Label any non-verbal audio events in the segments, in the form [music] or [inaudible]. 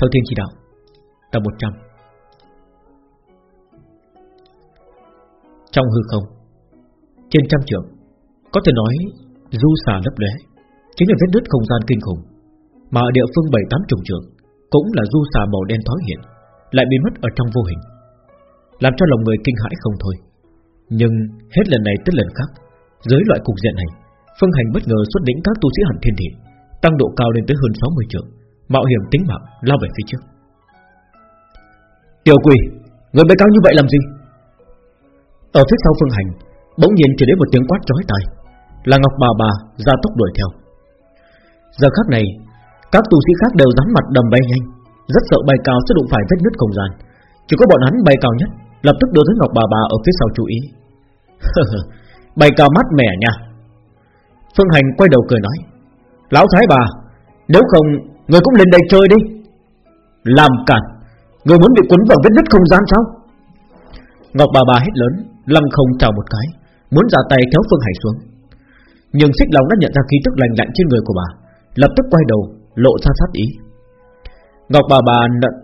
Theo thiên chỉ đạo, Tập 100 Trong hư không, Trên trăm trường, Có thể nói Du xà lấp lóe, Chính là vết nứt không gian kinh khủng, Mà ở địa phương bảy tám trùng trường Cũng là du xà màu đen thoái hiện, Lại bị mất ở trong vô hình, Làm cho lòng người kinh hãi không thôi. Nhưng hết lần này tới lần khác, Dưới loại cục diện này, Phương Hành bất ngờ xuất đỉnh các tu sĩ hận thiên thị, Tăng độ cao lên tới hơn 60 trường. Mạo hiểm tính mạng, lao về phía trước. Tiểu quỷ, Người bay cao như vậy làm gì? Ở phía sau Phương Hành, Bỗng nhiên chỉ đến một tiếng quát chói tai. Là Ngọc Bà Bà ra tốc đuổi theo. Giờ khắc này, Các tu sĩ khác đều rắn mặt đầm bay nhanh. Rất sợ bay cao sẽ đụng phải vết nứt không gian. Chỉ có bọn hắn bay cao nhất, Lập tức đưa tới Ngọc Bà Bà ở phía sau chú ý. [laughs] Bay cao mát mẻ nha. Phương Hành quay đầu cười nói, Lão Thái bà, Nếu không Người cũng lên đây chơi đi. Làm cản, Người muốn bị cuốn vào vết nứt không gian sao? Ngọc bà bà hét lớn, Lăng không chào một cái, Muốn ra tay kéo Phương Hải xuống. Nhưng xích lòng đã nhận ra khí tức lành lạnh trên người của bà, Lập tức quay đầu, Lộ ra sát ý. Ngọc bà bà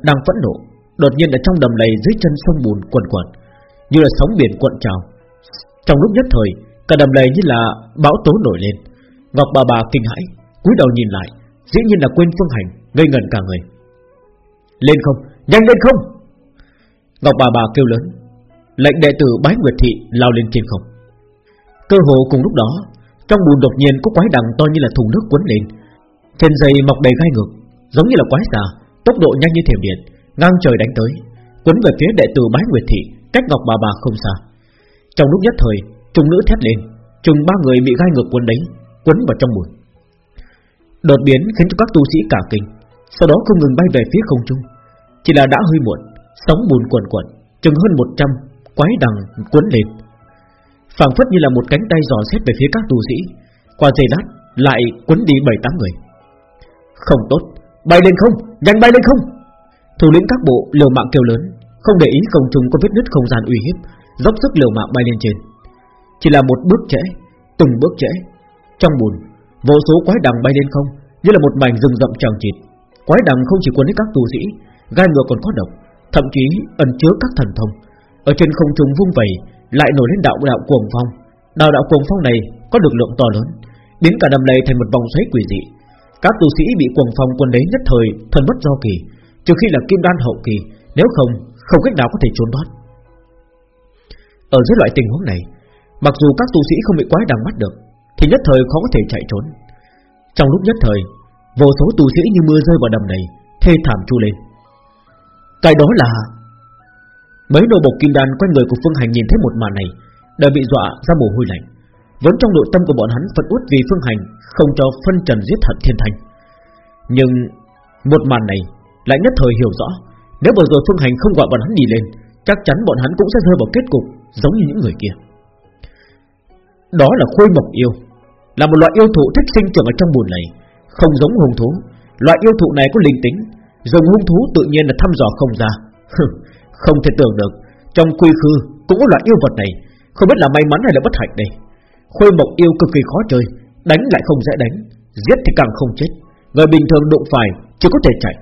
đang phẫn nộ, Đột nhiên ở trong đầm lầy dưới chân sông bùn quần quần Như là sóng biển cuộn trào. Trong lúc nhất thời, Cả đầm lầy như là bão tố nổi lên. Ngọc bà bà kinh hãi, cúi đầu nhìn lại. Dĩ nhiên là quên phương hành Ngây ngẩn cả người. Lên không, nhanh lên không. Ngọc bà bà kêu lớn. Lệnh đệ tử bái nguyệt thị lao lên trên không. Cơ hồ cùng lúc đó Trong bùn đột nhiên có quái đằng to như là thùng nước cuốn lên. Trên dây mọc đầy gai ngược Giống như là quái xà Tốc độ nhanh như thiểm điện Ngang trời đánh tới cuốn về phía đệ tử bái nguyệt thị Cách Ngọc bà bà không xa. Trong lúc nhất thời Trung nữ thét lên Chừng ba người bị gai ngược cuốn đấy Quấn vào trong bùn. Đột biến khiến cho các tu sĩ cả kinh, Sau đó không ngừng bay về phía không trung. Chỉ là đã hơi muộn, Sóng bùn quần quần Chừng hơn 100 quái đằng cuốn lên. Phảng phất như là một cánh tay dò xét về phía các tu sĩ, Qua giây lát Lại cuốn đi bảy tám người. Không tốt, Bay lên không, Nhanh bay lên không. Thủ lĩnh các bộ liều mạng kêu lớn, Không để ý không trung có vết nứt không gian uy hiếp, Dốc sức liều mạng bay lên trên. Chỉ là một bước trễ, Từng bước trễ, Trong bùn Vô số quái đằng bay lên không, Như là một mảnh rừng rậm tràng chịt. Quái đằng không chỉ cuốn đến các tu sĩ, Gai ngựa còn có độc, Thậm chí ẩn chứa các thần thông. Ở trên không trung vung vẩy Lại nổi lên đạo đạo cuồng phong. Đạo đạo cuồng phong này có lực lượng to lớn Biến cả đầm lầy thành một vòng xoáy quỷ dị. Các tu sĩ bị cuồng phong quân đấy nhất thời Thần bất do kỳ, Trừ khi là kim đan hậu kỳ, Nếu không không cách nào có thể trốn thoát. Ở dưới loại tình huống này, Mặc dù các tu sĩ không bị quái đằng bắt được thì nhất thời khó có thể chạy trốn. Trong lúc nhất thời, Vô số tu sĩ như mưa rơi vào đầm này, Thê thảm chu lên. Cái đó là Mấy đồ bộc kim đan quanh người của Phương Hành nhìn thấy một màn này, Đã bị dọa ra mồ hôi lạnh. Vốn trong nội tâm của bọn hắn phật uất vì Phương Hành Không cho phân trần giết hận thiên thành. Nhưng Một màn này lại nhất thời hiểu rõ, Nếu vừa rồi Phương Hành không gọi bọn hắn đi lên, Chắc chắn bọn hắn cũng sẽ rơi vào kết cục Giống như những người kia. Đó là khôi mộc yêu. Là một loại yêu thụ thích sinh trưởng ở trong bùn này, Không giống hung thú. Loại yêu thụ này có linh tính Dùng hung thú tự nhiên là thăm dò không ra. Không thể tưởng được, Trong quy khư cũng có loại yêu vật này, Không biết là may mắn hay là bất hạnh đây. Khôi mộc yêu cực kỳ khó chơi, Đánh lại không dễ đánh, Giết thì càng không chết, Người bình thường đụng phải chỉ có thể chạy.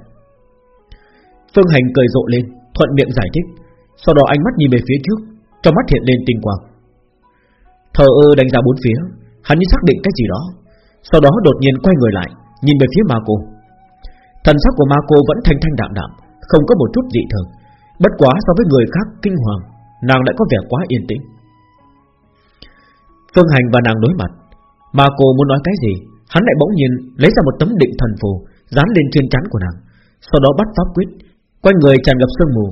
Phương Hành cười rộ lên, Thuận miệng giải thích, Sau đó ánh mắt nhìn về phía trước, Trong mắt hiện lên tinh quang. Thờ ơ đánh giá bốn phía Hắn như xác định cái gì đó. Sau đó đột nhiên quay người lại, Nhìn về phía ma cô Thần sắc của ma cô vẫn thanh thanh đạm đạm, Không có một chút dị thường. Bất quá so với người khác kinh hoàng, Nàng lại có vẻ quá yên tĩnh. Phương Hành và nàng đối mặt. Ma cô muốn nói cái gì, Hắn lại bỗng nhiên lấy ra một tấm định thần phù, Dán lên trên trán của nàng. Sau đó bắt pháp quyết, Quanh người tràn ngập sương mù,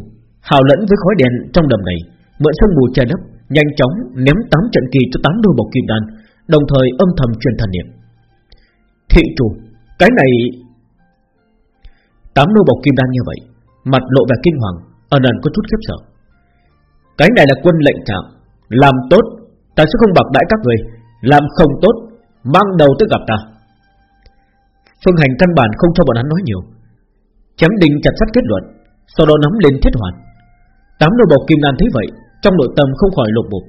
Hào lẫn với khói đèn trong đầm này. Mượn sương mù che lấp, Nhanh chóng ném tám trận kỳ cho tám đôi bọc kim đan. Đồng thời âm thầm truyền thần niệm. Thị chủ, Cái này, Tám lôi bọc kim đan như vậy, Mặt lộ vẻ kinh hoàng, Ẩn ẩn có chút khiếp sợ. Cái này là quân lệnh trạng Làm tốt, Ta sẽ không bạc đãi các người, Làm không tốt, Mang đầu tới gặp ta. Phương hành căn bản không cho bọn hắn nói nhiều. Chém đinh chặt sắt kết luận, Sau đó nắm lên thiết hoàn. Tám nô bọc kim đan thấy vậy, Trong nội tâm không khỏi lục bục.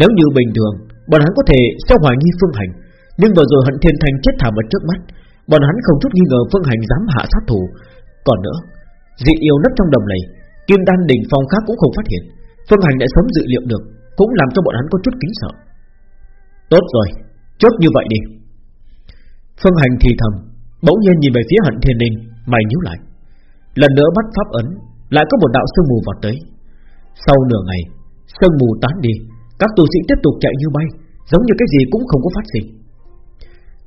Nếu như bình thường, Bọn hắn có thể sẽ hoài nghi phương hành. Nhưng vừa rồi hận thiên thành chết thảm ở trước mắt, Bọn hắn không chút nghi ngờ phương hành dám hạ sát thủ. Còn nữa, Dị yêu nấp trong đồng này Kim đan đỉnh phong khác cũng không phát hiện. Phương Hành đã sớm dự liệu được, Cũng làm cho bọn hắn có chút kính sợ. Tốt rồi Trước như vậy đi. Phương Hành thì thầm, Bỗng nhiên nhìn về phía hận thiên ninh, Mày nhíu lại. Lần nữa bắt pháp ấn, Lại có một đạo sương mù vọt tới. Sau nửa ngày, Sương mù tán đi các tu sĩ tiếp tục chạy như bay, Giống như cái gì cũng không có phát sinh.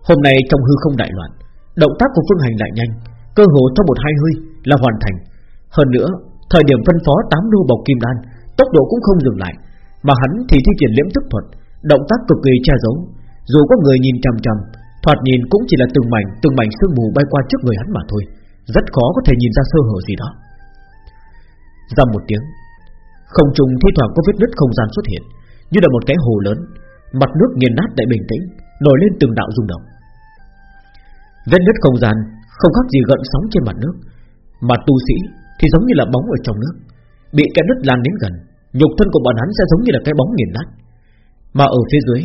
Hôm nay trong hư không đại loạn, Động tác của Phương Hành lại nhanh, Cơ hồ trong một hai hơi là hoàn thành. Hơn nữa, Thời điểm phân phó tám đô bọc kim đan, Tốc độ cũng không dừng lại, Mà hắn thì thi triển liễm thức thuật, Động tác cực kỳ che giấu. Dù có người nhìn chằm chằm, Thoạt nhìn cũng chỉ là từng mảnh từng mảnh sương mù bay qua trước người hắn mà thôi, Rất khó có thể nhìn ra sơ hở gì đó. Dầm một tiếng, Không trùng thi thoảng có vết nứt không gian xuất hiện. Như là một cái hồ lớn, Mặt nước nghiền nát lại bình tĩnh, Nổi lên từng đạo rung động. Vết nứt không gian không khác gì gợn sóng trên mặt nước, Mà tu sĩ thì giống như là bóng ở trong nước, Bị cái nứt lan đến gần, Nhục thân của bọn hắn sẽ giống như là cái bóng nghiền nát. Mà ở phía dưới,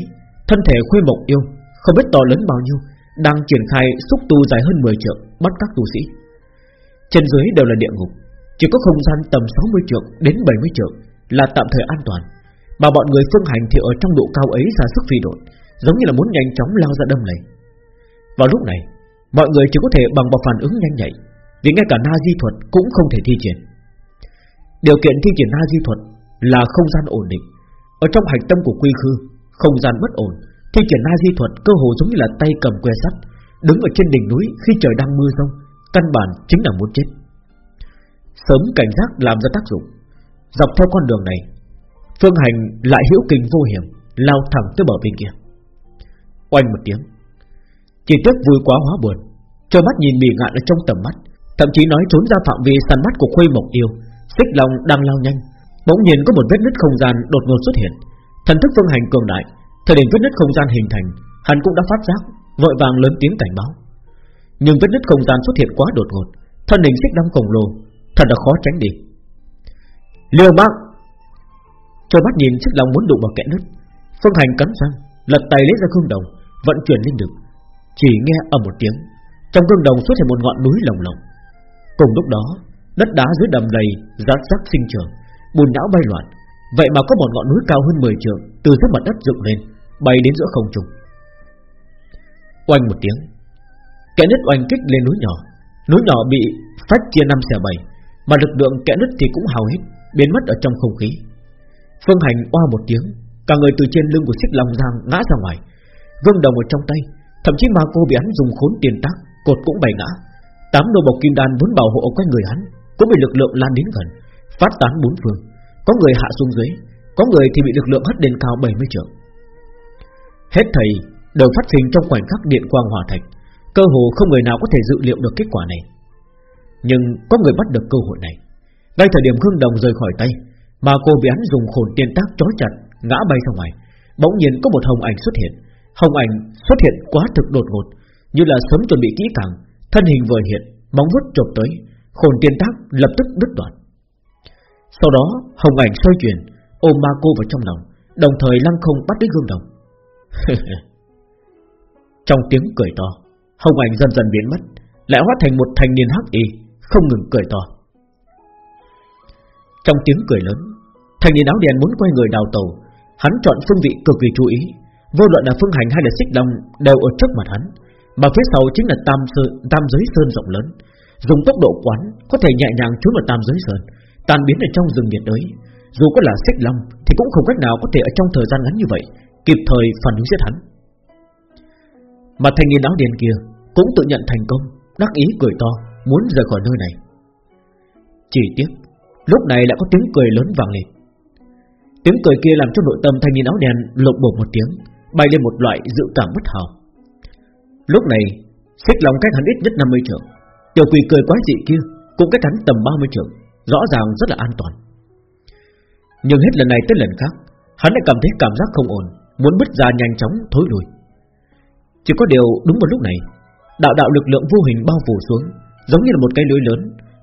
Thân thể khuê mộng yêu, Không biết to lớn bao nhiêu, Đang triển khai xúc tu dài hơn 10 trượng Bắt các tu sĩ. Trên dưới đều là địa ngục, Chỉ có không gian tầm 60 trượng đến 70 trượng Là tạm thời an toàn. Mà bọn người phương hành thì ở trong độ cao ấy ra sức phi đột Giống như là muốn nhanh chóng lao ra đâm này Vào lúc này, Mọi người chỉ có thể bằng vào phản ứng nhanh nhạy, Vì ngay cả na di thuật cũng không thể thi triển. Điều kiện thi triển na di thuật Là không gian ổn định. Ở trong hạch tâm của quy khư, Không gian bất ổn, Thi triển na di thuật cơ hồ giống như là tay cầm que sắt, Đứng ở trên đỉnh núi khi trời đang mưa rông, Căn bản chính là muốn chết. Sớm cảnh giác làm ra tác dụng, Dọc theo con đường này Phương hành lại hữu kinh vô hiểm, Lao thẳng tới bờ bên kia. Oanh một tiếng, chỉ tiếc vui quá hóa buồn Cho mắt nhìn bị ngạn ở trong tầm mắt, Thậm chí nói trốn ra phạm vi săn mắt của khuê mộc yêu, Xích lòng đang lao nhanh. Bỗng nhiên có một vết nứt không gian đột ngột xuất hiện. Thần thức phương hành cường đại, Thời điểm vết nứt không gian hình thành, Hắn cũng đã phát giác, Vội vàng lớn tiếng cảnh báo. Nhưng vết nứt không gian xuất hiện quá đột ngột, Thân hình xích long khổng lồ, Thật là khó tránh đi. Liêu mạng cho mắt nhìn chiếc lòng muốn đụng vào kẽ nứt Phương hành cắn răng Lật tay lấy ra gương đồng Vận chuyển linh lực chỉ nghe ở một tiếng Trong gương đồng xuất hiện một ngọn núi lồng lồng Cùng lúc đó Đất đá dưới đầm lầy rát rắc sinh trưởng, Bùn não bay loạn. Vậy mà có một ngọn núi cao hơn 10 trượng Từ dưới mặt đất dựng lên Bay đến giữa không trung. Oanh một tiếng Kẻ nứt oanh kích lên núi nhỏ. Núi nhỏ bị phách chia năm xẻ bảy Mà lực lượng kẻ nứt thì cũng hào hết Biến mất ở trong không khí. Phương hành oa một tiếng, Cả người từ trên lưng của xích long giang ngã ra ngoài. Gương đồng ở trong tay, Thậm chí mà cô bị hắn dùng khốn tiền tác, Cột cũng bày ngã. Tám đồ bọc kim đan muốn bảo hộ quanh người hắn, Cũng bị lực lượng lan đến gần, Phát tán bốn phương. Có người hạ xuống dưới, Có người thì bị lực lượng hất lên cao 70 trượng. Hết thầy, đều phát sinh trong khoảnh khắc điện quang hỏa thạch, Cơ hồ không người nào có thể dự liệu được kết quả này. Nhưng có người bắt được cơ hội này. Ngay thời điểm gương Đồng rời khỏi tay mà cô bị hắn dùng khổn tiên tác trói chặt Ngã bay ra ngoài. Bỗng nhiên có một hồng ảnh xuất hiện. Hồng ảnh xuất hiện quá thực đột ngột Như là sớm chuẩn bị kỹ càng. Thân hình vừa hiện, móng vuốt chộp tới. Khổn tiên tác lập tức đứt đoạn. Sau đó hồng ảnh xoay chuyển Ôm ma cô vào trong lòng Đồng thời lăng không bắt lấy gương đồng. [laughs] Trong tiếng cười to Hồng ảnh dần dần biến mất Lại hóa thành một thanh niên hắc y Không ngừng cười to. Trong tiếng cười lớn Thanh niên áo đen muốn quay người đào tàu. Hắn chọn phương vị cực kỳ chú ý. Vô luận là phương hành hay là xích long Đều ở trước mặt hắn. Mà phía sau chính là tam, sơn, tam giới sơn rộng lớn. Dùng tốc độ quán Có thể nhẹ nhàng trốn vào tam giới sơn Tàn biến ở trong rừng nhiệt đới. Dù có là xích long Thì cũng không cách nào có thể ở trong thời gian ngắn như vậy Kịp thời phản ứng giết hắn. Mà thanh niên áo đen kia Cũng tự nhận thành công Đắc ý cười to Muốn rời khỏi nơi này. Chỉ tiếc Lúc này lại có tiếng cười lớn vang lên Tiếng cười kia làm cho nội tâm thanh niên áo đen lộn bột một tiếng bay lên một loại dự cảm bất hảo. Lúc này, xích lòng cách hắn ít nhất 50 trường, tiểu quỷ cười quá dị kia cũng cách hắn tầm 30 trường, rõ ràng rất là an toàn. Nhưng hết lần này tới lần khác, hắn lại cảm thấy cảm giác không ổn, muốn bứt ra nhanh chóng thối lùi. Chỉ có điều đúng vào lúc này, đạo đạo lực lượng vô hình bao phủ xuống, giống như là một cái lưới lớn,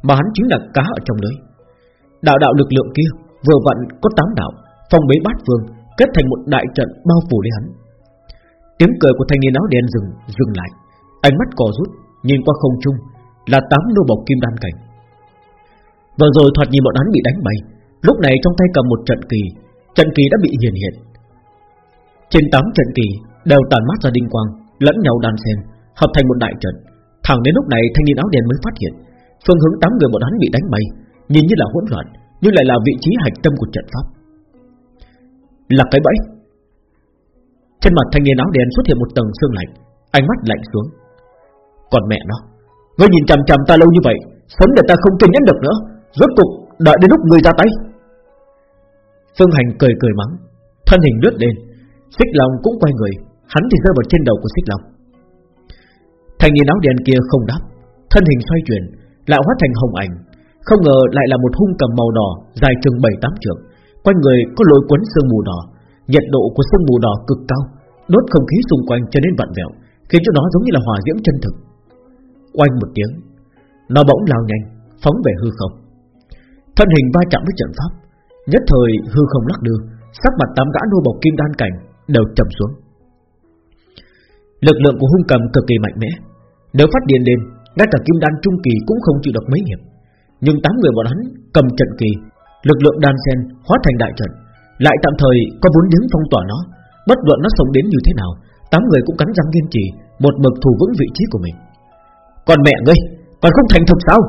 mà hắn chính là cá ở trong lưới. Đạo đạo lực lượng kia vừa vặn có tám đạo, phong bế bát vương kết thành một đại trận bao phủ lấy hắn. Tiếng cười của thanh niên áo đen dừng dừng lại, ánh mắt cò rút, nhìn qua không trung là tám nô bọc kim đan cảnh. Vừa rồi thoạt nhìn bọn hắn bị đánh bay Lúc này trong tay cầm một trận kỳ Trận kỳ đã bị hiển hiện Trên tám trận kỳ đều tàn mát ra đinh quang Lẫn nhau đan xen Hợp thành một đại trận Thẳng đến lúc này thanh niên áo đen mới phát hiện Phương hướng tám người bọn hắn bị đánh bay Nhìn như là hỗn loạn, Nhưng lại là vị trí hạch tâm của trận pháp. Là cái bẫy. Trên mặt thanh niên áo đen xuất hiện một tầng sương lạnh, Ánh mắt lạnh xuống. Còn mẹ nó, Ngươi nhìn chằm chằm ta lâu như vậy, Sớm để ta không kiên nhẫn được nữa, Rốt cục đợi đến lúc ngươi ra tay. Phương Hành cười cười mắng, Thân hình lướt lên, Xích Long cũng quay người, Hắn thì rơi vào trên đầu của Xích Long. Thanh niên áo đen kia không đáp, Thân hình xoay chuyển, Lại hóa thành hồng ảnh không ngờ lại là một hung cầm màu đỏ, Dài chừng 7-8 trượng, Quanh người có lôi quấn sương mù đỏ. Nhiệt độ của sương mù đỏ cực cao, Đốt không khí xung quanh trở nên vặn vẹo, Khiến cho nó giống như là hỏa diễm chân thực. Quanh một tiếng, Nó bỗng lao nhanh, Phóng về hư không. Thân hình va chạm với trận pháp, Nhất thời hư không lắc đưa Sắc mặt tám gã nô bộc kim đan cảnh Đều trầm xuống. Lực lượng của hung cầm cực kỳ mạnh mẽ, Nếu phát điên lên, Ngay cả kim đan trung kỳ cũng không chịu được mấy hiệp. Nhưng tám người bọn hắn cầm trận kỳ, Lực lượng đan sen hóa thành đại trận. Lại tạm thời có vốn liếng phong tỏa nó. Bất luận nó sống đến như thế nào, Tám người cũng cắn răng kiên trì, Một mực thủ vững vị trí của mình. Còn mẹ ngươi, Còn không thành thục sao?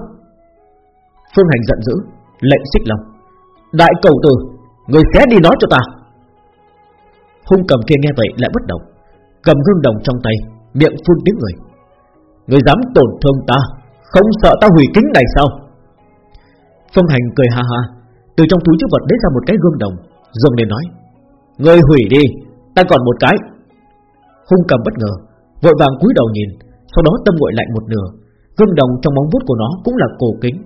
Phương Hành giận dữ, Lệnh xích lòng Đại cầu tử, Người xé đi nói cho ta. Hung cầm kia nghe vậy lại bất động, Cầm gương đồng trong tay, Miệng phun tiếng người. Người dám tổn thương ta, Không sợ ta hủy kính này sao? Phương Hành cười ha ha. Từ trong túi chứa vật lấy ra một cái gương đồng dùng lên nói Người hủy đi, Ta còn một cái. Hung cầm bất ngờ, Vội vàng cúi đầu nhìn, Sau đó tâm nguội lạnh một nửa. Gương đồng trong móng vuốt của nó cũng là cổ kính,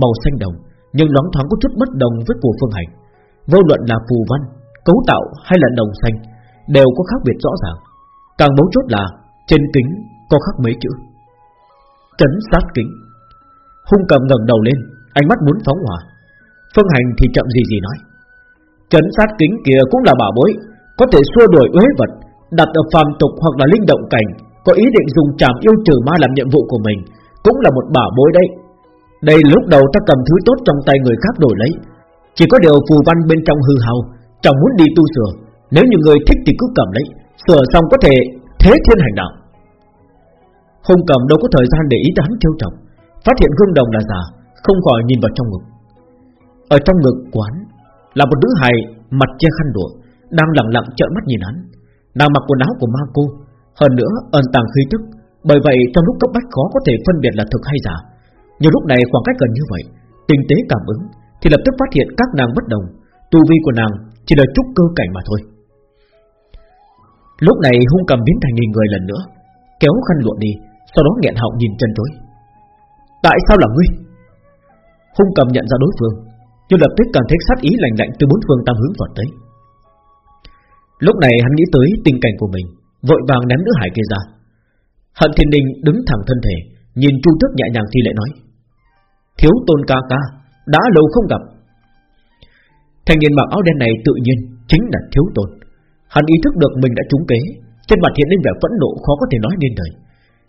Màu xanh đồng, Nhưng loáng thoáng có chút bất đồng với của phương hành. Vô luận là phù văn, Cấu tạo hay là đồng xanh, Đều có khác biệt rõ ràng. Càng mấu chốt là, trên kính có khắc mấy chữ. Trấn sát kính. Hung cầm ngẩng đầu lên Ánh mắt muốn phóng hỏa. Phương hành thì chậm gì gì nói. Trấn sát kính kia cũng là bảo bối, Có thể xua đuổi uế vật, Đặt ở phàm tục hoặc là linh động cảnh, Có ý định dùng trảm yêu trừ ma làm nhiệm vụ của mình, Cũng là một bảo bối đấy. Đây lúc đầu ta cầm thứ tốt trong tay người khác đổi lấy, Chỉ có điều phù văn bên trong hư hao Chẳng muốn đi tu sửa, Nếu như người thích thì cứ cầm lấy, Sửa xong có thể thế thiên hành đạo. Hùng cầm đâu có thời gian để ý tán trêu chọc. Phát hiện gương đồng là giả không khỏi nhìn vào trong ngực. Ở trong ngực quán Là một nữ hài mặt che khăn đùa, Đang lặng lặng trợn mắt nhìn hắn. Nàng mặc quần áo của ma cô, Hơn nữa ẩn tàng khí tức, Bởi vậy trong lúc cấp bách khó có thể phân biệt là thực hay giả. Nhưng lúc này khoảng cách gần như vậy, Tinh tế cảm ứng Thì lập tức phát hiện các nàng bất đồng, Tu vi của nàng chỉ là chút cơ cảnh mà thôi. Lúc này hung cầm biến thành nghìn người lần nữa, Kéo khăn lụa đi, Sau đó nghẹn họng nhìn chân chối. Tại sao là ngươi? Hung cầm nhận ra đối phương. Nhưng lập tức cảm thấy sát ý lạnh lạnh Từ bốn phương tam hướng vọt tới. Lúc này hắn nghĩ tới tình cảnh của mình, Vội vàng ném nữ hải kia ra. Hận thiên đình đứng thẳng thân thể, Nhìn chu tước nhẹ nhàng thi lễ nói, Thiếu tôn ca ca, Đã lâu không gặp. Thanh niên mặc áo đen này tự nhiên Chính là thiếu tôn. Hắn ý thức được mình đã trúng kế, Trên mặt hiện lên vẻ phẫn nộ khó có thể nói nên lời.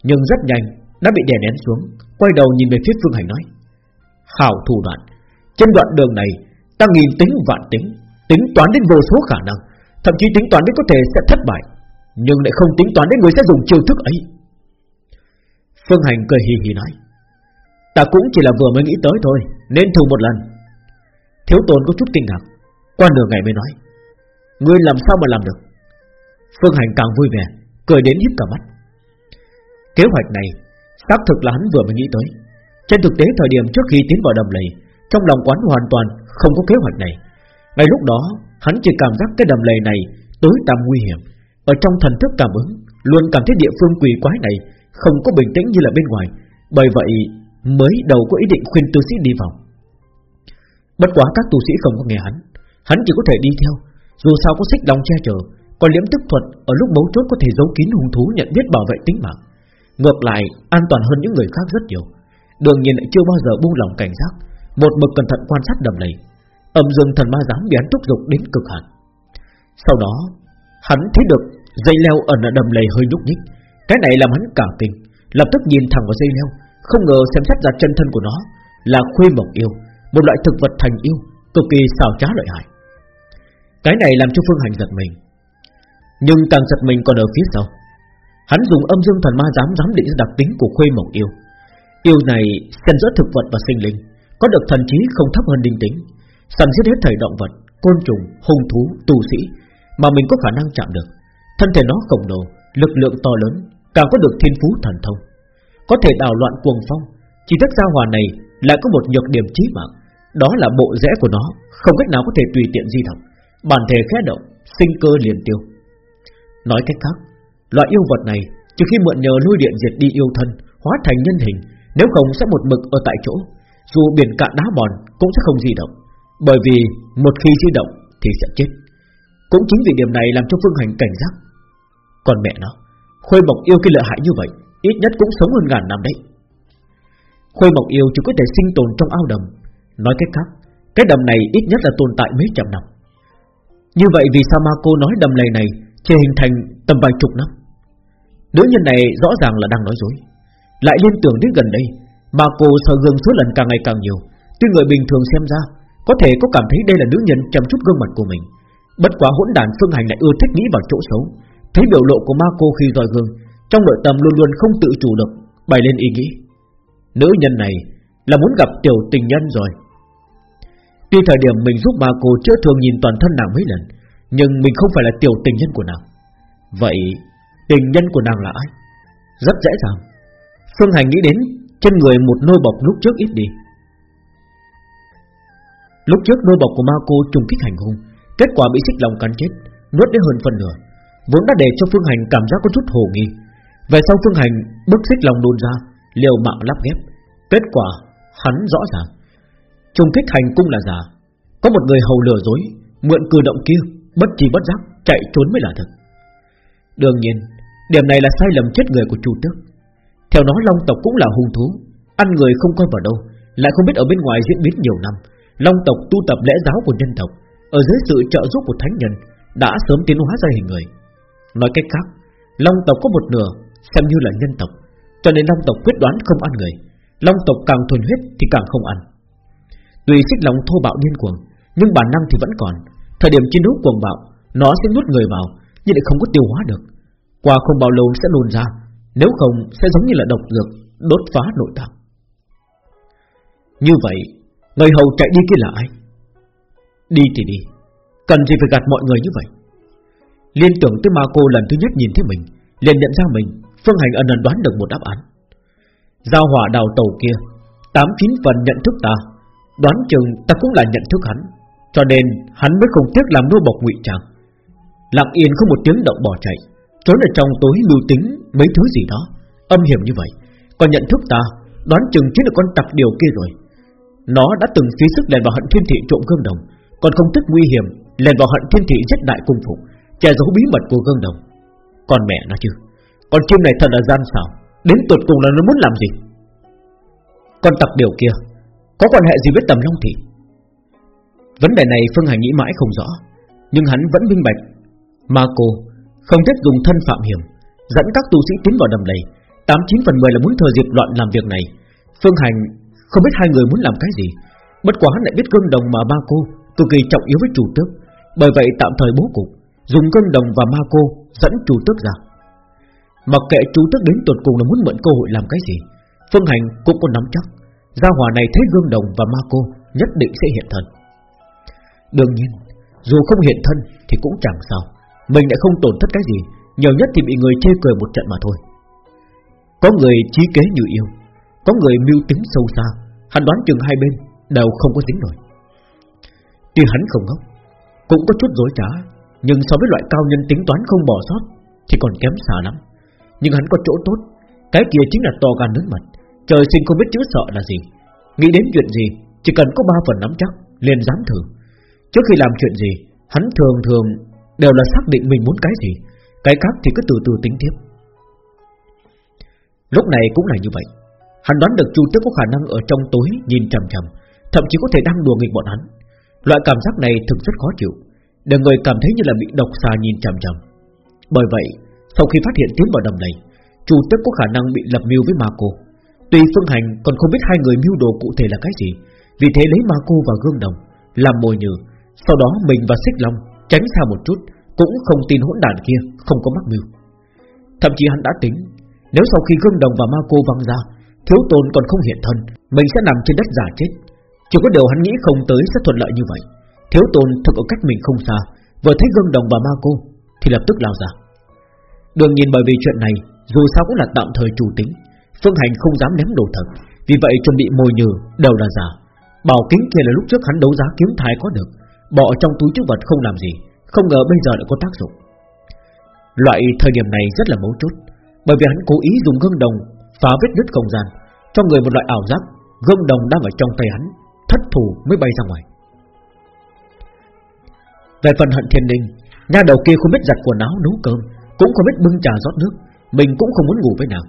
Nhưng rất nhanh, đã bị đè nén xuống, Quay đầu nhìn về phía Phương Hành nói Hảo thủ đoạn. Trên đoạn đường này, ta nghìn tính vạn tính Tính toán đến vô số khả năng, Thậm chí tính toán đến có thể sẽ thất bại, Nhưng lại không tính toán đến người sẽ dùng chiêu thức ấy. Phương Hành cười hì hì nói, Ta cũng chỉ là vừa mới nghĩ tới thôi, Nên thử một lần. Thiếu tôn có chút kinh ngạc, Qua nửa ngày mới nói, Ngươi làm sao mà làm được? Phương Hành càng vui vẻ, Cười đến híp cả mắt. Kế hoạch này xác thực là hắn vừa mới nghĩ tới. Trên thực tế thời điểm trước khi tiến vào đầm lầy, Trong lòng quán hoàn toàn không có kế hoạch này. Ngay lúc đó, Hắn chỉ cảm giác cái đầm lầy này Tối tăm nguy hiểm. Ở trong thần thức cảm ứng, Luôn cảm thấy địa phương quỷ quái này Không có bình tĩnh như là bên ngoài. Bởi vậy, mới đầu có ý định khuyên tu sĩ đi vào. Bất quá các tu sĩ không có nghe hắn. Hắn chỉ có thể đi theo. Dù sao có xích đồng che chở, Còn liễm tức thuật ở lúc mấu chốt có thể giấu kín hung thú nhận biết bảo vệ tính mạng. Ngược lại, an toàn hơn những người khác rất nhiều. Đương nhiên lại chưa bao giờ buông lòng cảnh giác. Một mực cẩn thận quan sát đầm lầy. Âm dương thần ma dám bị hắn thúc giục đến cực hạn. Sau đó, Hắn thấy được dây leo ở đầm lầy hơi nhúc nhích. Cái này làm hắn cả kinh. Lập tức nhìn thẳng vào dây leo, Không ngờ xem xét ra chân thân của nó Là khuê mộc yêu, Một loại thực vật thành yêu, Cực kỳ xảo trá lợi hại. Cái này làm cho Phương Hành giật mình. Nhưng càng giật mình còn ở phía sau. Hắn dùng âm dương thần ma dám dám định đặc tính của khuê mộng yêu. Yêu này xen giữa thực vật và sinh linh Có được thần trí không thấp hơn đinh tính. Săn giết hết thời động vật Côn trùng, hung thú, tu sĩ Mà mình có khả năng chạm được. Thân thể nó khổng lồ, lực lượng to lớn Càng có được thiên phú thần thông. Có thể đảo loạn cuồng phong Chỉ thức gia hòa này lại có một nhược điểm chí mạng. Đó là bộ rẽ của nó Không cách nào có thể tùy tiện di động. Bản thể khẽ động, sinh cơ liền tiêu. Nói cách khác Loại yêu vật này Trừ khi mượn nhờ lôi điện diệt đi yêu thân Hóa thành nhân hình nếu không sẽ một mực ở tại chỗ, Dù biển cạn đá mòn cũng sẽ không di động, Bởi vì một khi di động Thì sẽ chết. Cũng chính vì điểm này làm cho Phương Hành cảnh giác. Còn mẹ nó Khôi Mộc yêu cái lợi hại như vậy, Ít nhất cũng sống hơn ngàn năm đấy. Khôi Mộc yêu chỉ có thể sinh tồn trong ao đầm. Nói cách khác, Cái đầm này ít nhất là tồn tại mấy trăm năm. Như vậy vì sao ma cô nói đầm lầy này Chỉ hình thành tầm vài chục năm? Nữ nhân này rõ ràng là đang nói dối. Lại liên tưởng đến gần đây Mà cô sờ gương số lần càng ngày càng nhiều. Tuy người bình thường xem ra, Có thể có cảm thấy đây là nữ nhân chăm chút gương mặt của mình. Bất quá hỗn đàn phương hành lại ưa thích nghĩ vào chỗ xấu. Thấy biểu lộ của ma cô khi dòi gương, Trong nội tâm luôn luôn không tự chủ được, Bày lên ý nghĩ. Nữ nhân này là muốn gặp tiểu tình nhân rồi. Tuy thời điểm mình giúp ma cô chưa thường nhìn toàn thân nàng mấy lần, Nhưng mình không phải là tiểu tình nhân của nàng. Vậy, tình nhân của nàng là ai? Rất dễ dàng. Phương Hành nghĩ đến Trên người một nô bọc lúc trước ít đi. Lúc trước nô bọc của ma cô trùng kích hành hung, Kết quả bị xích lòng cắn chết, Nuốt đến hơn phần nửa, Vốn đã để cho Phương Hành cảm giác có chút hồ nghi. Về sau Phương Hành bức xích lòng đôn ra, Liều mạng lắp ghép, Kết quả hắn rõ ràng. Trùng kích hành cung là giả, Có một người hầu lừa dối, Mượn cử động kia, Bất chi bất giác chạy trốn mới là thật. Đương nhiên, Điểm này là sai lầm chết người của chủ Tước. Theo nó Long tộc cũng là hung thú, Ăn người không coi vào đâu, Lại không biết ở bên ngoài diễn biến nhiều năm. Long tộc tu tập lẽ giáo của nhân tộc, Ở dưới sự trợ giúp của thánh nhân, Đã sớm tiến hóa ra hình người. Nói cách khác, Long tộc có một nửa xem như là nhân tộc, Cho nên Long tộc quyết đoán không ăn người. Long tộc càng thuần huyết thì càng không ăn. Tuy xích lòng thô bạo điên cuồng, Nhưng bản năng thì vẫn còn. Thời điểm chiến đấu cuồng bạo, Nó sẽ nuốt người vào, Nhưng lại không có tiêu hóa được. Qua không bao lâu sẽ nôn ra. Nếu không, sẽ giống như là độc dược, Đốt phá nội tạng Như vậy, Người hầu chạy đi kia là ai? Đi thì đi, Cần gì phải gạt mọi người như vậy? Liên tưởng tới ma cô lần thứ nhất nhìn thấy mình, liền nhận ra mình, Phương Hành ẩn ẩn đoán được một đáp án. Giao hỏa đào tàu kia, Tám chín phần nhận thức ta, Đoán chừng ta cũng là nhận thức hắn, Cho nên hắn mới không tiếc làm nô bọc ngụy trang. Lặng yên không một tiếng động bỏ chạy. Trốn ở trong tối lưu tính Mấy thứ gì đó. Âm hiểm như vậy, Còn nhận thức ta, Đoán chừng chính là con tặc điều kia rồi. Nó đã từng phí sức lèn vào hận thiên thị trộm gương đồng, Còn không tức nguy hiểm, Lèn vào hận thiên thị giết đại cung phục Che giấu bí mật của gương đồng. Còn mẹ nó chứ, Con chim này thật là gian xảo, Đến tuột cùng là nó muốn làm gì? Con tặc điều kia, Có quan hệ gì với tầm long thị? Vấn đề này Phương hải nghĩ mãi không rõ, Nhưng hắn vẫn minh bạch. Mà cô không tiếc dùng thân phạm hiểm, Dẫn các tu sĩ tiến vào đầm lầy. Tám chín phần mười là muốn thừa dịp loạn làm việc này. Phương Hành không biết hai người muốn làm cái gì. Bất quá hắn lại biết gương đồng mà ba cô Cực kỳ trọng yếu với chủ tước. Bởi vậy tạm thời bố cục, Dùng gương đồng và ma cô dẫn chủ tước ra. Mặc kệ chủ tước đến tuột cùng là muốn mượn cơ hội làm cái gì, Phương Hành cũng có nắm chắc, Gia hỏa này thấy gương đồng và ma cô Nhất định sẽ hiện thân. Đương nhiên, Dù không hiện thân thì cũng chẳng sao. Mình lại không tổn thất cái gì, Nhiều nhất thì bị người chê cười một trận mà thôi. Có người trí kế như yêu, Có người mưu tính sâu xa, Hắn đoán chừng hai bên đều không có tính nổi. Tuy hắn không ngốc, Cũng có chút dối trá, Nhưng so với loại cao nhân tính toán không bỏ sót, Thì còn kém xa lắm. Nhưng hắn có chỗ tốt, Cái kia chính là to gan lớn mật, Trời sinh không biết chữ sợ là gì. Nghĩ đến chuyện gì, Chỉ cần có ba phần nắm chắc, liền dám thử. Trước khi làm chuyện gì, Hắn thường thường đều là xác định mình muốn cái gì. Cái khác thì cứ từ từ tính tiếp. Lúc này cũng là như vậy. Hắn đoán được Chu Tước có khả năng ở trong tối nhìn trầm trầm Thậm chí có thể đang đùa nghịch bọn hắn. Loại cảm giác này thực rất khó chịu, Để người cảm thấy như là bị độc xà nhìn trầm trầm Bởi vậy, Sau khi phát hiện tiến vào đầm này, Chu Tước có khả năng bị lập mưu với ma cô. Tuy Phương Hành còn không biết hai người mưu đồ cụ thể là cái gì, Vì thế lấy ma cô và gương đồng Làm mồi nhử, Sau đó mình và xích long tránh xa một chút, Cũng không tin hỗn đàn kia không có mắc mưu. Thậm chí hắn đã tính, Nếu sau khi gương đồng và ma cô văng ra, Thiếu tôn còn không hiện thân, Mình sẽ nằm trên đất giả chết. Chỉ có điều hắn nghĩ không tới sẽ thuận lợi như vậy. Thiếu tôn thực ở cách mình không xa, Vừa thấy gương đồng và ma cô, Thì lập tức lao ra. Đương nhiên bởi vì chuyện này, Dù sao cũng là tạm thời chủ tính, Phương Hành không dám ném đồ thật. Vì vậy chuẩn bị mồi nhừ đều là giả. Bảo kính kia là lúc trước hắn đấu giá kiếm thái có được. Bỏ trong túi chứa vật không làm gì, Không ngờ bây giờ lại có tác dụng. Loại thời điểm này rất là mấu chốt, Bởi vì hắn cố ý dùng gương đồng Phá vết nứt không gian, Cho người một loại ảo giác, Gương đồng đang ở trong tay hắn, Thất thủ mới bay ra ngoài. Về phần hận thiên đình Nhà đầu kia không biết giặt quần áo, nấu cơm, Cũng không biết bưng trà rót nước, Mình cũng không muốn ngủ với nàng.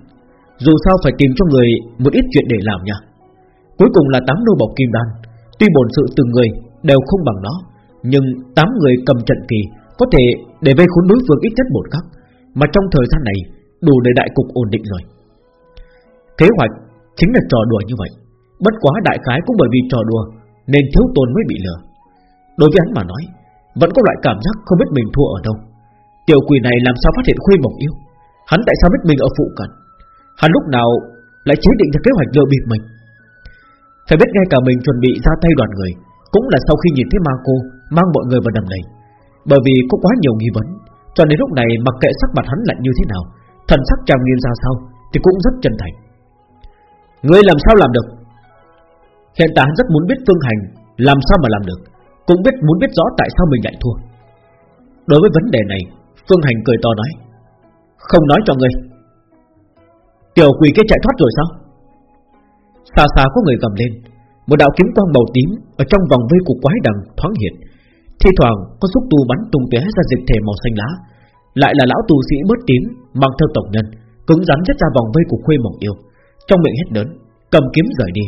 Dù sao phải tìm cho người một ít chuyện để làm nha. Cuối cùng là tám nô bọc kim đan, Tuy bổn sự từng người đều không bằng nó. Nhưng tám người cầm trận kỳ Có thể để vây khốn đối phương ít nhất một khắc Mà trong thời gian này, Đủ để đại cục ổn định rồi. Kế hoạch chính là trò đùa như vậy. Bất quá đại khái cũng bởi vì trò đùa Nên thiếu tôn mới bị lừa. Đối với hắn mà nói, Vẫn có loại cảm giác không biết mình thua ở đâu. Tiểu quỷ này làm sao phát hiện khuê mộng yêu Hắn tại sao biết mình ở phụ cận? Hắn lúc nào lại chế định ra kế hoạch lừa bịp mình? Phải biết ngay cả mình chuẩn bị ra tay đoàn người cũng là sau khi nhìn thấy ma cô, Mang mọi người vào đầm này Bởi vì có quá nhiều nghi vấn, Cho nên lúc này mặc kệ sắc mặt hắn lạnh như thế nào, Thần sắc trang nghiêm ra sao Thì cũng rất chân thành. Ngươi làm sao làm được? Hiện tại hắn rất muốn biết Phương Hành, Làm sao mà làm được, Cũng biết muốn biết rõ tại sao mình lại thua. Đối với vấn đề này, Phương Hành cười to nói, Không nói cho ngươi. Tiểu quỷ kia chạy thoát rồi sao? Xa xa có người gầm lên một đạo kiếm quang màu tím Ở trong vòng vây của quái đằng thoáng hiện. Thi thoảng có xúc tu bắn tung tóe ra dịch thể màu xanh lá. Lại là lão tu sĩ bớt tím Mang theo tộc nhân, Cứng rắn nhất ra vòng vây của khuê mộng yêu. Trong miệng hét lớn, Cầm kiếm rời đi.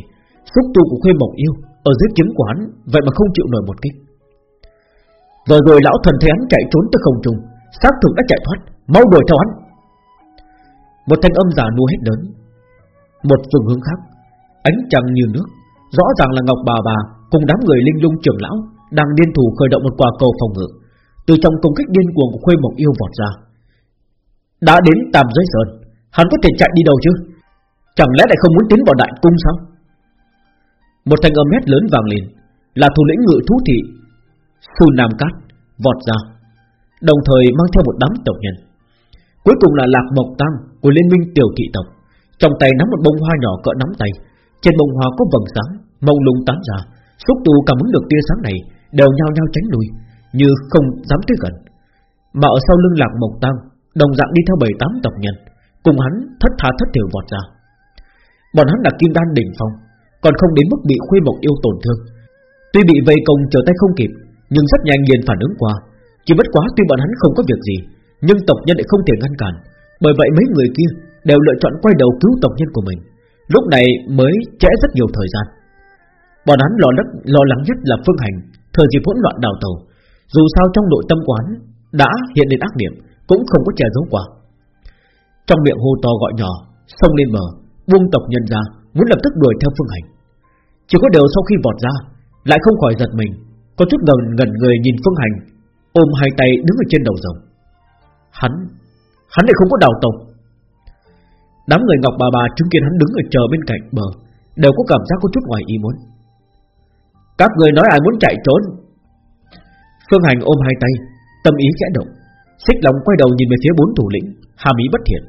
Xúc tu của khuê mộng yêu Ở dưới kiếm quán Vậy mà không chịu nổi một kích. Vừa rồi lão thần thấy hắn chạy trốn tới không trung, xác thực đã chạy thoát, Mau đuổi theo hắn. Một thanh âm giả nua hét lớn, Một phương hướng khác, Ánh trăng như nước. Rõ ràng là Ngọc Bà Bà Cùng đám người linh lung trưởng lão Đang điên thủ khởi động một quả cầu phòng ngự, Từ trong công kích điên cuồng của Khuê Mộc Yêu vọt ra. Đã đến Tam Giới Sơn, Hắn có thể chạy đi đâu chứ? Chẳng lẽ lại không muốn tiến vào đại cung sao? Một thanh âm hét lớn vàng lên, Là thủ lĩnh ngự thú thị Su Nam Cát vọt ra, Đồng thời mang theo một đám tộc nhân. Cuối cùng là Lạc Mộc Tam Của Liên minh Tiểu Thị Tộc, Trong tay nắm một bông hoa nhỏ cỡ nắm tay trên bông hoa có vầng sáng, Mông lung tán ra, Xúc tu cảm ứng được tia sáng này, Đều nhao nhao tránh lui, Như không dám tới gần. Mà ở sau lưng Lạc Mộc tăng Đồng dạng đi theo bảy tám tộc nhân, Cùng hắn thất tha thất thiểu vọt ra. Bọn hắn là kim đan đỉnh phong, Còn không đến mức bị khuê mộc yêu tổn thương. Tuy bị vây công trở tay không kịp, Nhưng rất nhanh liền phản ứng qua. Chỉ bất quá tuy bọn hắn không có việc gì, Nhưng tộc nhân lại không thể ngăn cản, Bởi vậy mấy người kia đều lựa chọn quay đầu cứu tộc nhân của mình. Lúc này mới trễ rất nhiều thời gian. Bọn hắn lo, lắng, lo lắng nhất là phương hành Thời dịp hỗn loạn đào tàu Dù sao trong nội tâm quán Đã hiện đến ác niệm Cũng không có che giấu quả Trong miệng hô to gọi nhỏ Xông lên bờ Buông tộc nhân ra Muốn lập tức đuổi theo phương hành. Chỉ có điều sau khi vọt ra Lại không khỏi giật mình Có chút ngần ngẩn người nhìn phương hành Ôm hai tay đứng ở trên đầu rồng. Hắn Hắn lại không có đào tàu Đám người Ngọc Bà Bà chứng kiến hắn đứng ở chờ bên cạnh bờ, Đều có cảm giác có chút ngoài ý muốn. Các người nói ai muốn chạy trốn? Phương Hành ôm hai tay, Tâm ý khẽ động, Xích lòng quay đầu nhìn về phía bốn thủ lĩnh Hàm ý bất thiện.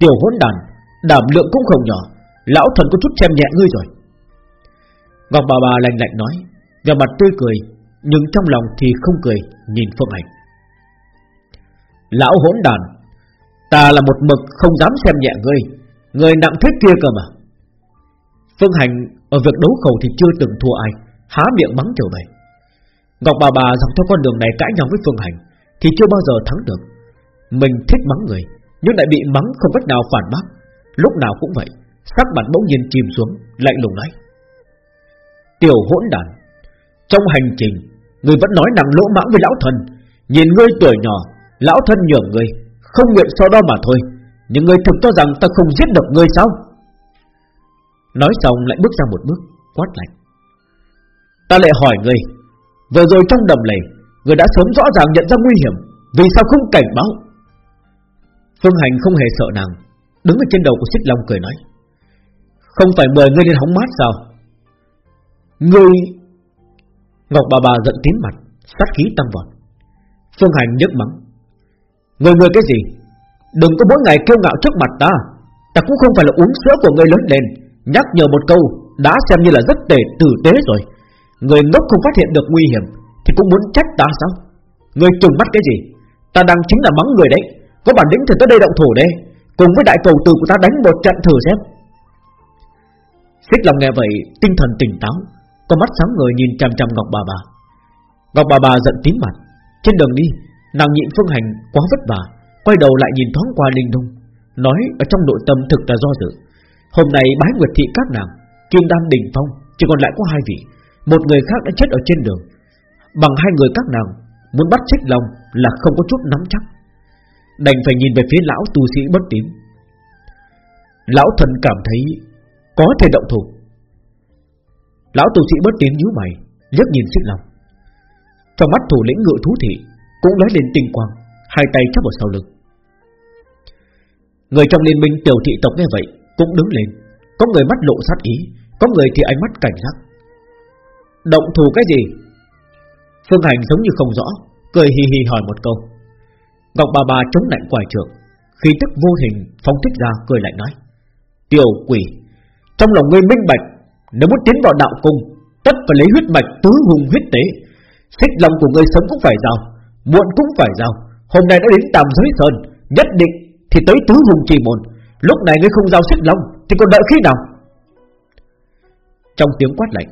Tiểu hỗn đàn, Đảm lượng cũng không nhỏ, Lão thần có chút xem nhẹ ngươi rồi. Ngọc bà bà lạnh lạnh nói Về mặt tươi cười, Nhưng trong lòng thì không cười, Nhìn Phương Hành. Lão hỗn đàn Ta là một mực không dám xem nhẹ ngươi. Người nặng thế kia cơ mà. Phương Hành Ở việc đấu khẩu thì chưa từng thua ai, Há miệng mắng trở về. Ngọc bà bà dọc theo con đường này cãi nhau với Phương Hành Thì chưa bao giờ thắng được. Mình thích mắng người, Nhưng lại bị mắng không cách nào phản bác. Lúc nào cũng vậy, Sắc mặt bỗng nhiên chìm xuống, Lạnh lùng nói. Tiểu hỗn đàn, Trong hành trình, Người vẫn nói nặng lỗ mãng với lão thần. Nhìn ngươi tuổi nhỏ, Lão thân nhường ngươi không nguyện so đo mà thôi. Nhưng ngươi thực cho rằng ta không giết được ngươi sao? Nói xong lại bước ra một bước, Quát lạnh. Ta lại hỏi ngươi Vừa rồi trong đầm lầy, Người đã sớm rõ ràng nhận ra nguy hiểm, Vì sao không cảnh báo? Phương Hành không hề sợ nàng, Đứng ở trên đầu của xích long cười nói, Không phải mời ngươi lên hóng mát sao? Ngươi, Ngọc bà bà giận tím mặt, Sát khí tăng vọt. Phương Hành nhấc mắng Người người cái gì? Đừng có mỗi ngày kêu ngạo trước mặt ta. Ta cũng không phải là uống sữa của người lớn lên. Nhắc nhở một câu, Đã xem như là rất tệ tử tế rồi. Người ngốc không phát hiện được nguy hiểm, Thì cũng muốn trách ta sao? Người trừng mắt cái gì? Ta đang chính là mắng người đấy. Có bản lĩnh thì tới đây động thủ đây Cùng với đại cầu tử của ta đánh một trận thử xem. Xích lòng nghe vậy, Tinh thần tỉnh táo Con mắt sáng người nhìn chằm chằm Ngọc bà bà. Ngọc bà bà giận tím mặt, Trên đường đi Nàng nhịn phương hành quá vất vả, Quay đầu lại nhìn thoáng qua Linh Đông Nói ở trong nội tâm thực là do dự. Hôm nay bái nguyệt thị các nàng, Kim đan đỉnh phong, Chỉ còn lại có hai vị, Một người khác đã chết ở trên đường. Bằng hai người các nàng, Muốn bắt chết lòng là không có chút nắm chắc. Đành phải nhìn về phía lão tu sĩ bất tín. Lão thần cảm thấy Có thể động thủ. Lão tu sĩ bất tín nhíu mày, liếc nhìn xích lòng Trong mắt thủ lĩnh ngự thú thị cũng lóe lên tinh quang, Hai tay chắp vào sau lưng. Người trong liên minh tiểu thị tộc nghe vậy Cũng đứng lên, Có người mắt lộ sát ý, Có người thì ánh mắt cảnh giác. Động thủ cái gì? Phương Hành giống như không rõ, Cười hì hì hỏi một câu. Ngọc bà bà chống lạnh quài trượng Khi tức vô hình phóng thích ra cười lạnh nói. Tiểu quỷ, Trong lòng ngươi minh bạch, Nếu muốn tiến vào đạo cung, Tất phải lấy huyết mạch tứ hùng huyết tế, Xích lòng của ngươi sống cũng phải giao. Muộn cũng phải giao. Hôm nay đã đến tạm giới sơn, Nhất định thì tới tứ hùng trì môn. Lúc này ngươi không giao xích long, Thì còn đợi khi nào? Trong tiếng quát lạnh,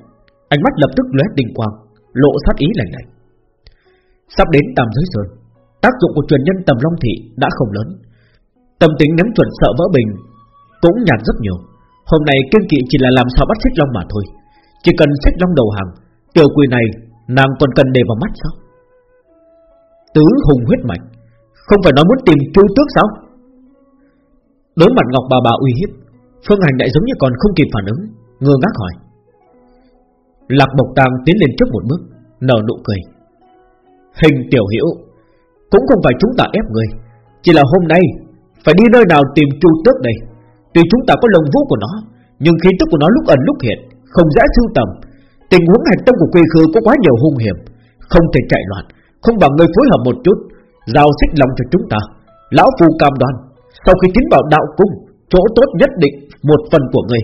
Ánh mắt lập tức lóe tinh quang, Lộ sát ý lạnh lạnh. Sắp đến tam giới sơn, Tác dụng của truyền nhân tầm long thị đã không lớn. Tâm tính nắm chuẩn sợ vỡ bình Cũng nhạt rất nhiều. Hôm nay kiên kỵ chỉ là làm sao bắt xích long mà thôi. Chỉ cần xích long đầu hàng, Tiểu quỷ này nàng còn cần để vào mắt sao? Tứ hùng huyết mạch. Không phải nói muốn tìm chu tước sao? Đối mặt Ngọc bà bà uy hiếp, Phương Hành đại giống như còn không kịp phản ứng, Ngơ ngác hỏi. Lạc Bộc Tam tiến lên trước một bước, Nở nụ cười. Hình tiểu hiểu, Cũng không phải chúng ta ép người, Chỉ là hôm nay, Phải đi nơi nào tìm chu tước đây? Tuy chúng ta có lồng vũ của nó, Nhưng khí tức của nó lúc ẩn lúc hiện, Không dễ sưu tầm. Tình huống hành tâm của quy khư có quá nhiều hung hiểm, Không thể chạy loạn không bằng người phối hợp một chút, Giao xích lòng cho chúng ta. Lão Phu cam đoan, Sau khi tiến vào đạo cung, Chỗ tốt nhất định một phần của người.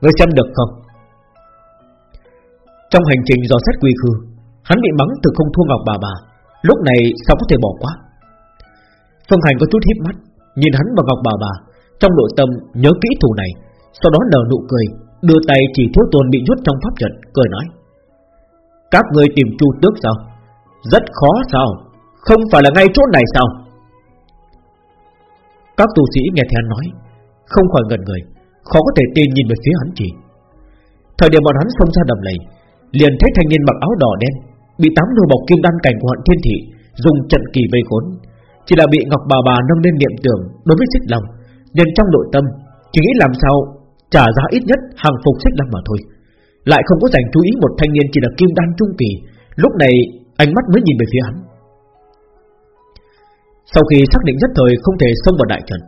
Người xem được không? Trong hành trình dò xét quy khư, Hắn bị mắng từ không thua ngọc bà bà. Lúc này sao có thể bỏ qua? Phương Hành có chút híp mắt, Nhìn hắn và ngọc bà bà, Trong nội tâm nhớ kỹ thủ này, Sau đó nở nụ cười, Đưa tay chỉ thiếu tuần bị nhốt trong pháp trận, Cười nói. Các người tìm chu tước sao? Rất khó sao? Không phải là ngay chỗ này sao? Các tu sĩ nghe theo hắn nói, Không khỏi ngần người, Khó có thể tin nhìn về phía hắn chỉ. Thời điểm bọn hắn xông ra đầm lầy, Liền thấy thanh niên mặc áo đỏ đen, Bị tám nô bọc kim đan cảnh của hận thiên thị Dùng trận kỳ vây khốn. Chỉ là bị Ngọc bà bà nâng lên niệm tưởng Đối với xích lòng Nên trong nội tâm, Chỉ nghĩ làm sao trả giá ít nhất hàng phục xích long mà thôi. Lại không có dành chú ý một thanh niên chỉ là kim đan trung kỳ, Lúc này ánh mắt mới nhìn về phía hắn Sau khi xác định nhất thời không thể xông vào đại trận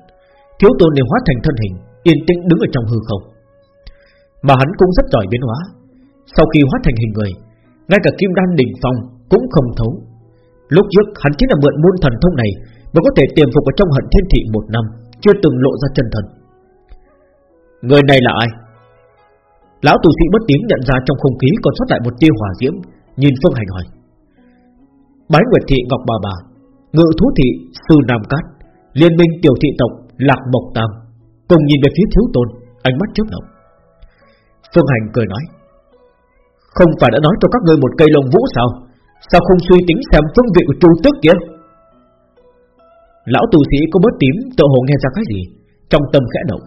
Thiếu tôn đều hóa thành thân hình Yên tĩnh đứng ở trong hư không Mà hắn cũng rất giỏi biến hóa Sau khi hóa thành hình người ngay cả kim đan đỉnh phong cũng không thấu. Lúc trước hắn chính là mượn môn thần thông này mới có thể tiềm phục ở trong hận thiên thị một năm, chưa từng lộ ra chân thần. Người này là ai? Lão tù sĩ bất tín nhận ra trong không khí còn sót lại một tia hỏa diễm, nhìn Phương Hành hỏi. Bái Nguyệt thị Ngọc Bà Bà, Ngự Thú thị Sư Nam Cát, Liên minh tiểu thị tộc Lạc Mộc Tam, cùng nhìn về phía Thiếu Tôn, ánh mắt chớp động. Phương Hành cười nói. Không phải đã nói cho các ngươi một cây lông vũ sao Sao không suy tính xem phương vị của chu tước kia Lão tù sĩ có bớt tím tự hồ nghe ra cái gì Trong tâm khẽ động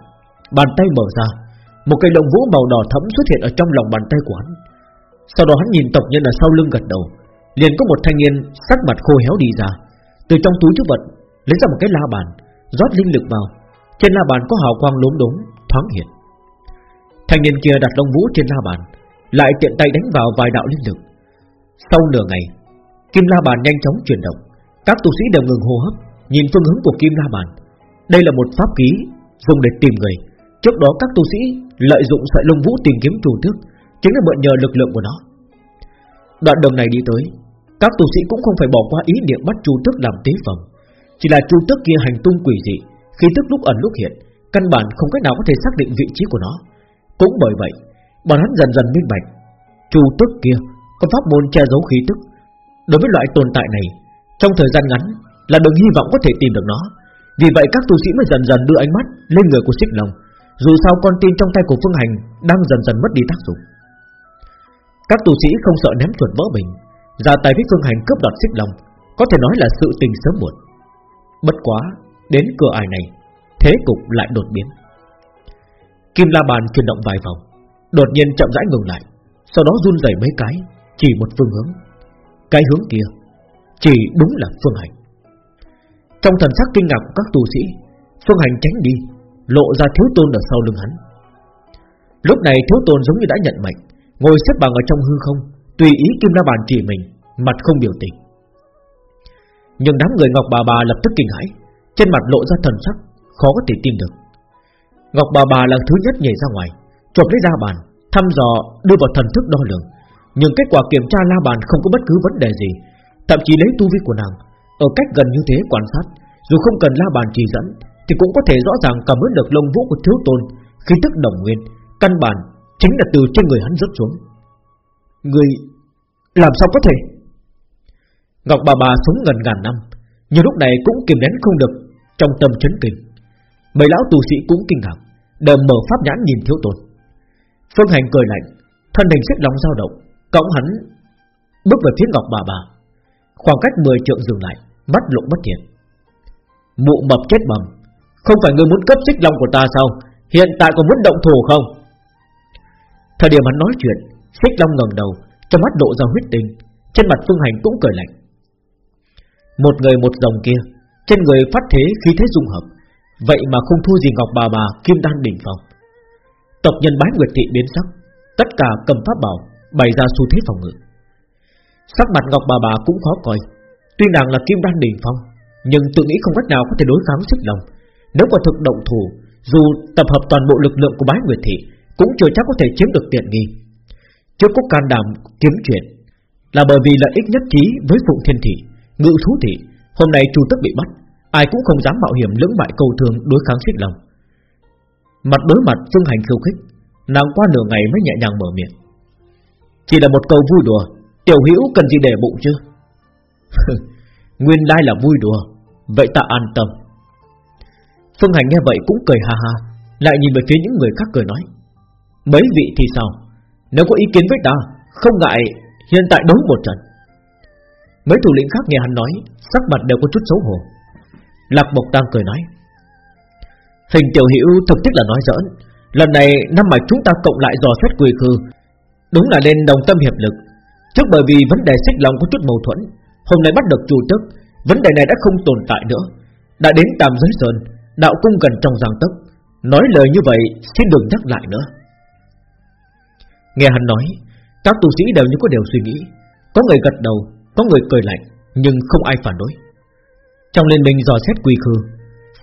Bàn tay mở ra Một cây lông vũ màu đỏ thẫm xuất hiện ở trong lòng bàn tay của hắn Sau đó hắn nhìn tộc nhân ở sau lưng gật đầu Liền có một thanh niên sắc mặt khô héo đi ra. Từ trong túi chứa vật, Lấy ra một cái la bàn, Rót linh lực vào. Trên la bàn có hào quang lốm đốm, thoáng hiện. Thanh niên kia đặt lông vũ trên la bàn, Lại tiện tay đánh vào vài đạo linh lực. Sau nửa ngày, Kim La Bàn nhanh chóng chuyển động. Các tu sĩ đều ngừng hô hấp, Nhìn phương hướng của Kim La Bàn. Đây là một pháp ký dùng để tìm người. Trước đó các tu sĩ lợi dụng sợi lông vũ tìm kiếm chủ tước Chính là mượn nhờ lực lượng của nó. Đoạn đường này đi tới các tu sĩ cũng không phải bỏ qua ý niệm bắt chu tước làm tế phẩm. Chỉ là chu tước kia hành tung quỷ dị. Khi tức lúc ẩn lúc hiện, Căn bản không cách nào có thể xác định vị trí của nó. Cũng bởi vậy, Bọn hắn dần dần minh bạch, Chu tước kia có pháp môn che giấu khí tức. Đối với loại tồn tại này, Trong thời gian ngắn là đừng hy vọng có thể tìm được nó. Vì vậy các tu sĩ mới dần dần đưa ánh mắt Lên người của xích long. Dù sao con tin trong tay của Phương Hành Đang dần dần mất đi tác dụng. Các tu sĩ không sợ ném chuột vỡ bình. Ra tay với Phương Hành cướp đoạt xích long, Có thể nói là sự tình sớm muộn. Bất quá, Đến cửa ải này, Thế cục lại đột biến. Kim la bàn chuyển động vài vòng, Đột nhiên chậm rãi ngừng lại, Sau đó run rẩy mấy cái, Chỉ một phương hướng. Cái hướng kia, Chỉ đúng là phương hành. Trong thần sắc kinh ngạc của các tu sĩ, Phương hành tránh đi, Lộ ra thiếu tôn ở sau lưng hắn. Lúc này thiếu tôn giống như đã nhận mệnh, Ngồi xếp bằng ở trong hư không Tùy ý kim la bàn chỉ mình, Mặt không biểu tình. Nhưng đám người Ngọc Bà Bà lập tức kinh hãi, Trên mặt lộ ra thần sắc, Khó có thể tin được. Ngọc Bà Bà là thứ nhất nhảy ra ngoài Chộp lấy la bàn, Thăm dò, đưa vào thần thức đo lường. Nhưng kết quả kiểm tra la bàn không có bất cứ vấn đề gì, Thậm chí lấy tu vi của nàng, Ở cách gần như thế quan sát, Dù không cần la bàn chỉ dẫn, Thì cũng có thể rõ ràng cảm ứng được lông vũ của thiếu tôn Khi tức đồng nguyên, Căn bản chính là từ trên người hắn rớt xuống. Người Làm sao có thể? Ngọc bà bà sống gần ngàn năm, Nhưng lúc này cũng kìm nén không được Trong tâm chấn kinh. Mấy lão tu sĩ cũng kinh ngạc Đờ mở pháp nhãn nhìn thiếu tôn. Phương Hành cười lạnh, Thân hình xích lòng dao động, Cõng hắn Bước về phía Ngọc bà bà. Khoảng cách 10 trượng dừng lại, Mắt lụng bất thiện. Mụ mập chết bầm Không phải người muốn cấp xích lòng của ta sao? Hiện tại còn muốn động thủ không? Thời điểm hắn nói chuyện Xích long ngẩng đầu, Trong mắt độ ra huyết tinh, Trên mặt Phương Hành cũng cười lạnh. Một người một dòng kia, Trên người phát thế khí thế dung hợp, Vậy mà không thua gì Ngọc bà bà, Kim đan đỉnh phong. Tộc nhân bái nguyệt thị biến sắc, Tất cả cầm pháp bảo, Bày ra xu thế phòng ngự. Sắc mặt Ngọc bà bà cũng khó coi, Tuy nàng là kim đan đỉnh phong, Nhưng tự nghĩ không cách nào có thể đối kháng xích long. Nếu quả thực động thủ, Dù tập hợp toàn bộ lực lượng của bái nguyệt thị, Cũng chưa chắc có thể chiếm được tiện nghi. Trước có can đảm kiếm chuyện. Là bởi vì lợi ích nhất trí với Phụng Thiên Thị, Ngự Thú Thị, Hôm nay Chu Tức bị bắt, Ai cũng không dám mạo hiểm lưỡng bại cầu thường đối kháng xích lòng. Mặt đối mặt Phương Hành khiêu khích, Nàng qua nửa ngày mới nhẹ nhàng mở miệng. Chỉ là một câu vui đùa, Tiểu hữu cần gì để bụng chứ? [laughs] Nguyên lai là vui đùa, Vậy ta an tâm. Phương Hành nghe vậy cũng cười ha ha, Lại nhìn về phía những người khác cười nói, Mấy vị thì sao? Nếu có ý kiến với ta, Không ngại, hiện tại đấu một trận. Mấy thủ lĩnh khác nghe hắn nói, Sắc mặt đều có chút xấu hổ. Lạc Bộc đang cười nói, Hình tiểu hữu thực tích là nói giỡn, Lần này năm mạch chúng ta cộng lại dò xét quỳ khư, Đúng là nên đồng tâm hiệp lực. Trước bởi vì vấn đề xích lòng có chút mâu thuẫn, Hôm nay bắt được chủ tức, Vấn đề này đã không tồn tại nữa. Đã đến Tam Giới Sơn, Đạo cung gần trong giang tấc. Nói lời như vậy, xin đừng nhắc lại nữa. Nghe hắn nói, Các tu sĩ đều như có điều suy nghĩ. Có người gật đầu, Có người cười lạnh, Nhưng không ai phản đối. Trong liên minh dò xét quy khư,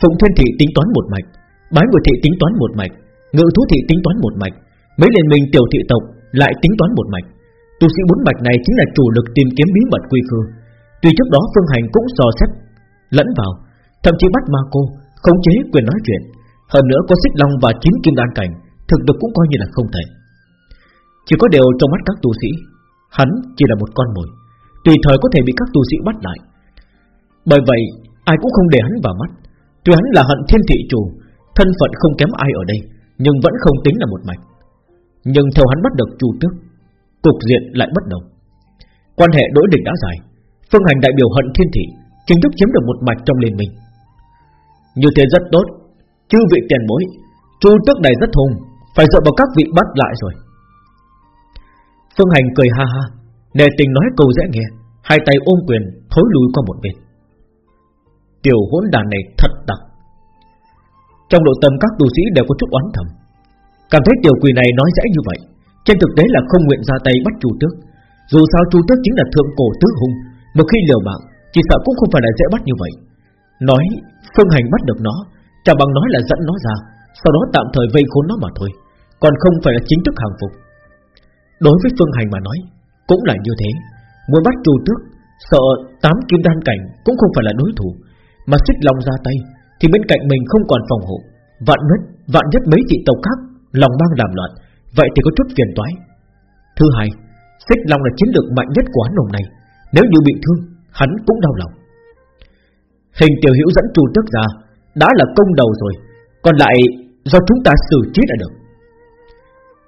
Phụng Thiên Thị tính toán một mạch, Bái Nguyệt Thị tính toán một mạch, Ngự Thú Thị tính toán một mạch, Mấy liên minh tiểu thị tộc lại tính toán một mạch. Tu sĩ bốn mạch này chính là chủ lực tìm kiếm bí mật quy khư. Tuy trước đó Phương Hành cũng dò xét Lẫn vào, Thậm chí bắt ma cô, Khống chế quyền nói chuyện, Hơn nữa có xích long và chín kim đan cảnh, Thực lực cũng coi như là không thể. Chỉ có điều trong mắt các tu sĩ, Hắn chỉ là một con mồi, Tùy thời có thể bị các tu sĩ bắt lại. Bởi vậy, ai cũng không để hắn vào mắt, Tuy hắn là hận thiên thị chủ, Thân phận không kém ai ở đây, Nhưng vẫn không tính là một mạch. Nhưng theo hắn bắt được chu tước, Cục diện lại bất đồng. Quan hệ đối địch đã dài, Phương hành đại biểu hận thiên thị, Chính thức chiếm được một mạch trong liên minh. Như thế rất tốt, Chư vị tiền bối, Chu tước này rất hùng, Phải dựa vào các vị bắt lại rồi. Phương hành cười ha ha, Nề tình nói câu dễ nghe, Hai tay ôm quyền, thối lùi qua một bên. Tiểu hỗn đàn này thật đặc. Trong nội tâm các tu sĩ đều có chút oán thầm. Cảm thấy tiểu quỷ này nói dễ như vậy, Trên thực tế là không nguyện ra tay bắt Chu Tước. Dù sao Chu Tước chính là thượng cổ tứ hung, Một khi liều mạng, Chỉ sợ cũng không phải là dễ bắt như vậy. Nói, Phương Hành bắt được nó Chẳng bằng nói là dẫn nó ra, Sau đó tạm thời vây khốn nó mà thôi, Còn không phải là chính thức hàng phục. Đối với Phương Hành mà nói Cũng là như thế. Muốn bắt Chu Tước Sợ tám kim đan cảnh cũng không phải là đối thủ Mà xích long ra tay Thì bên cạnh mình không còn phòng hộ. Vạn nhất, vạn nhất mấy thị tộc khác Lòng mang làm loạn Vậy thì có chút phiền toái. Thứ hai Xích long là chiến lược mạnh nhất của hắn hôm nay. Nếu như bị thương Hắn cũng đau lòng. Hình tiểu hữu dẫn trù tước ra Đã là công đầu rồi Còn lại do chúng ta xử trí là được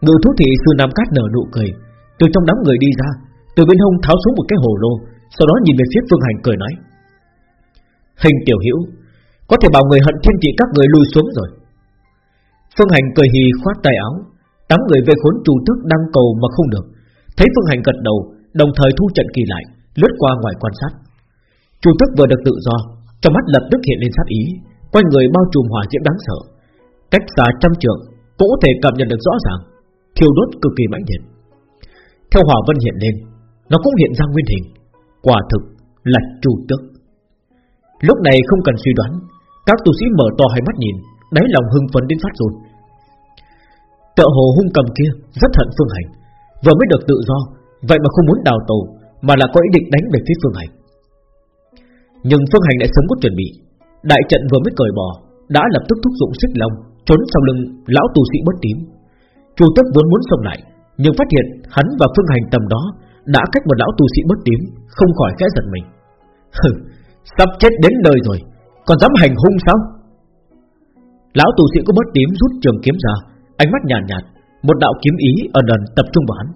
người thú thị sư Nam Cát nở nụ cười. Từ trong đám người đi ra, Từ bên hông tháo xuống một cái hồ lô, Sau đó nhìn về phía Phương Hành cười nói. Hình tiểu hữu, Có thể bảo người hận thiên trị các người lui xuống rồi. Phương Hành cười hì khoát tay áo, Tám người về khốn trù tước đang cầu mà không được. Thấy Phương Hành gật đầu, Đồng thời thu trận kỳ lại, Lướt qua ngoài quan sát. Trù tước vừa được tự do, Trong mắt lập tức hiện lên sát ý, Quanh người bao trùm hỏa diễm đáng sợ. Cách xa trăm trượng, Cũng có thể cảm nhận được rõ ràng. Thiêu đốt cực kỳ mãnh liệt. Theo hỏa vân hiện lên, Nó cũng hiện ra nguyên hình, Quả thực là chủ tước. Lúc này không cần suy đoán, Các tu sĩ mở to hai mắt nhìn, Đáy lòng hưng phấn đến phát run. Tợ hồ hung cầm kia Rất hận Phương Hành, Vừa mới được tự do, Vậy mà không muốn đào tàu Mà là có ý định đánh về phía Phương Hành. Nhưng Phương Hành đã sớm có chuẩn bị, Đại trận vừa mới cởi bỏ, Đã lập tức thúc dụng xích long, Trốn sau lưng lão tù sĩ bất tím Chu tức vốn muốn xông lại Nhưng phát hiện hắn và Phương Hành tầm đó Đã cách một lão tù sĩ bất tím Không khỏi khẽ giận mình. Hừ, sắp chết đến nơi rồi Còn dám hành hung sao? Lão tù sĩ có bất tím rút trường kiếm ra Ánh mắt nhàn nhạt, nhạt Một đạo kiếm ý ẩn ẩn tập trung vào hắn.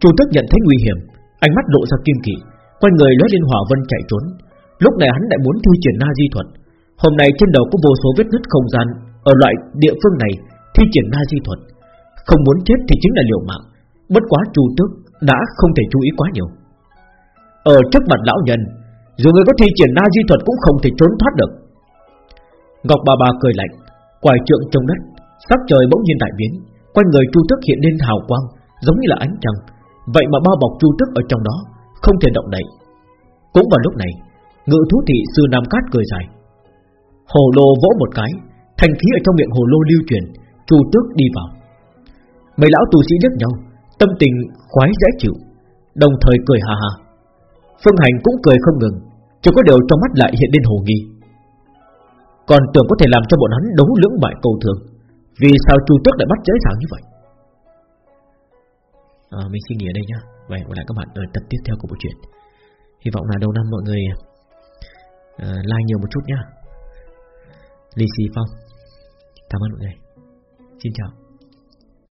Chu tức nhận thấy nguy hiểm Ánh mắt lộ ra kim kỵ Quay người lóe lên hỏa vân chạy trốn. Lúc này hắn lại muốn thi triển na di thuật. Hôm nay trên đầu có vô số vết nứt không gian Ở loại địa phương này thi triển na di thuật. Không muốn chết thì chính là liều mạng. Bất quá chu tước đã không thể chú ý quá nhiều. Ở trước mặt lão nhân, Dù người có thi triển na di thuật cũng không thể trốn thoát được. Ngọc bà bà cười lạnh, Quài trượng trong đất, Sắc trời bỗng nhiên đại biến, Quanh người chu tước hiện lên hào quang, Giống như là ánh trăng. Vậy mà bao bọc chu tước ở trong đó, Không thể động đậy. Cũng vào lúc này, Ngự thú thị sư Nam Cát cười dài. Hồ lô vỗ một cái Thành khí ở trong miệng hồ lô lưu truyền, Chu tước đi vào. Mấy lão tu sĩ liếc nhau Tâm tình khoái dễ chịu Đồng thời cười hà hà Phương Hành cũng cười không ngừng Chỉ có điều trong mắt lại hiện lên hồ nghi. Còn tưởng có thể làm cho bọn hắn đấu lưỡng bại cầu thường Vì sao Chu Tước lại bắt dễ dàng như vậy? À, Mình xin nghỉ ở đây nhá. Và hẹn gặp lại các bạn ở tập tiếp theo của bộ truyện. Hy vọng là đầu năm mọi người uh, like nhiều một chút nhá. Lì xì Phong. Cảm ơn mọi người. Xin chào.